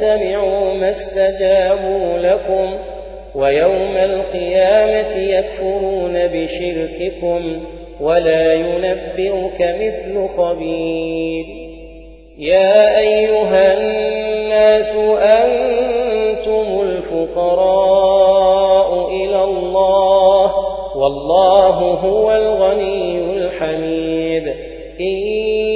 سمعوا ما استجابوا لكم ويوم القيامة يكفرون بشرككم ولا ينبئك مثل خبير. يا أيها الناس أنتم الفقراء إلى الله والله هو الغني الحميد. إن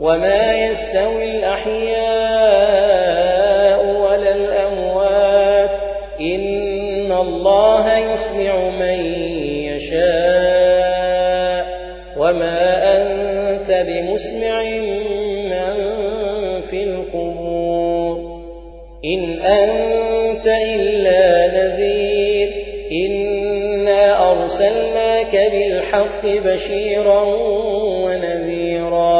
وما يستوي الأحياء ولا الأموات إن الله يسمع من يشاء وما أنت بمسمع من في القبور إن أنت إلا نذير إنا أرسلناك بالحق بشيرا ونذيرا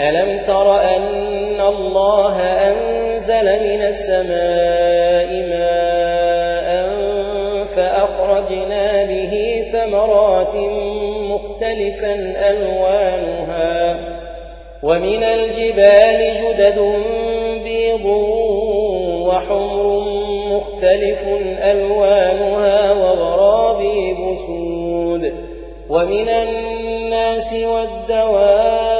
ألم تر أن الله أنزل من السماء ماء فأخرجنا به ثمرات مختلفا ألوانها ومن الجبال جدد بيض وحمر مختلف ألوانها وغرابي بسود ومن الناس والدواب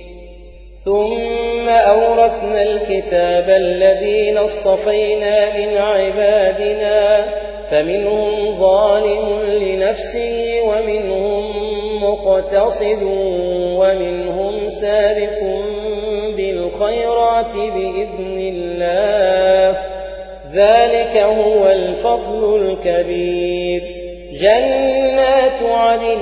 ثم أورثنا الكتاب الذين اصطفينا من عبادنا فمنهم ظالم لنفسه ومنهم مقتصد ومنهم سابق بالخيرات بإذن الله. ذلك هو الفضل الكبير. جنات عدن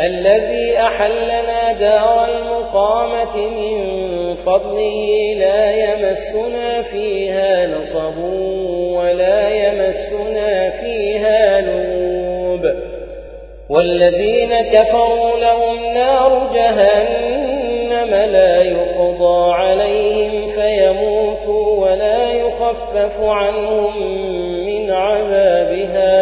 الذي أحلنا دار المقامة من فضله لا يمسنا فيها نصب ولا يمسنا فيها نوب والذين كفروا لهم نار جهنم لا يقضى عليهم فيموتوا ولا يخفف عنهم من عذابها.